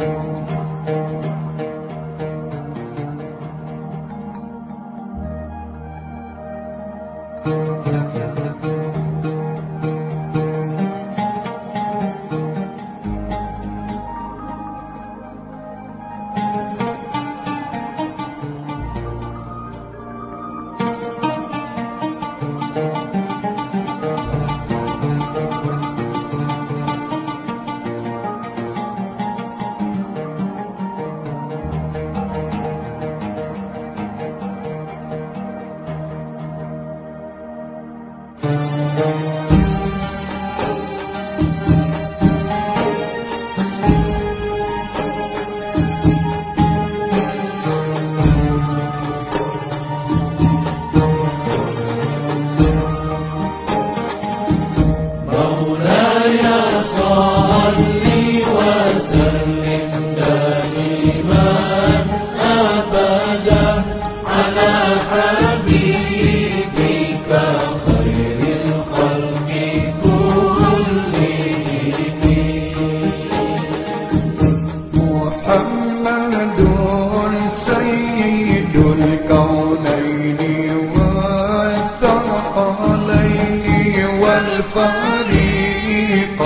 thank you.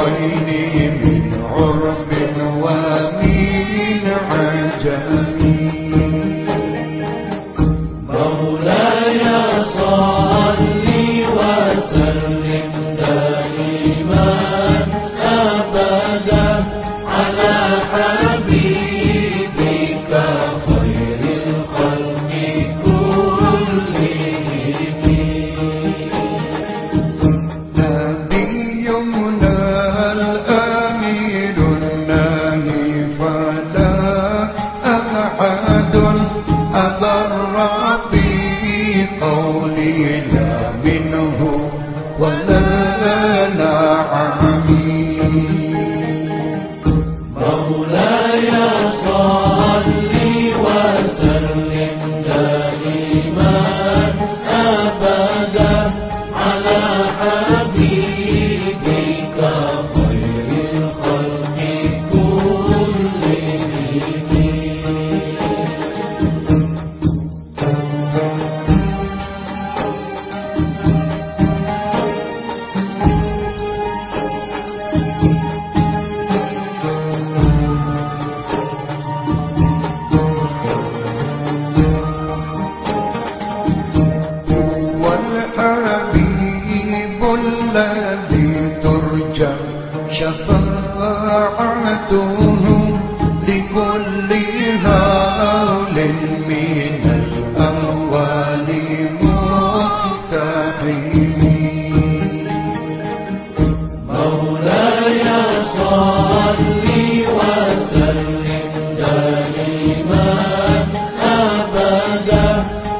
عيني من عربي. Amen. الذي ترجى شفاعته لكل هول من الأول مقتحم مولاي صلي وسلم دائما أبدا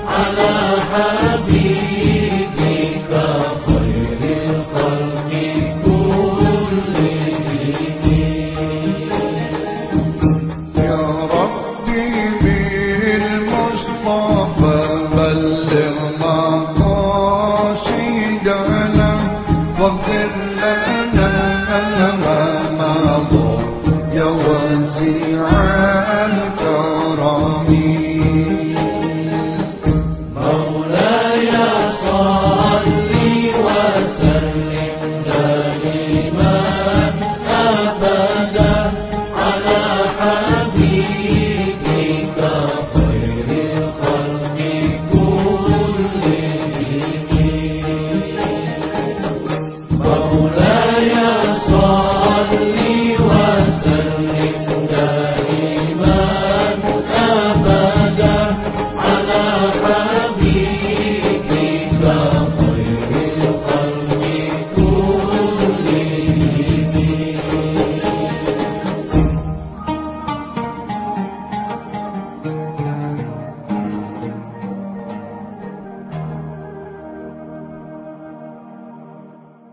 على حبيبي. darling, what did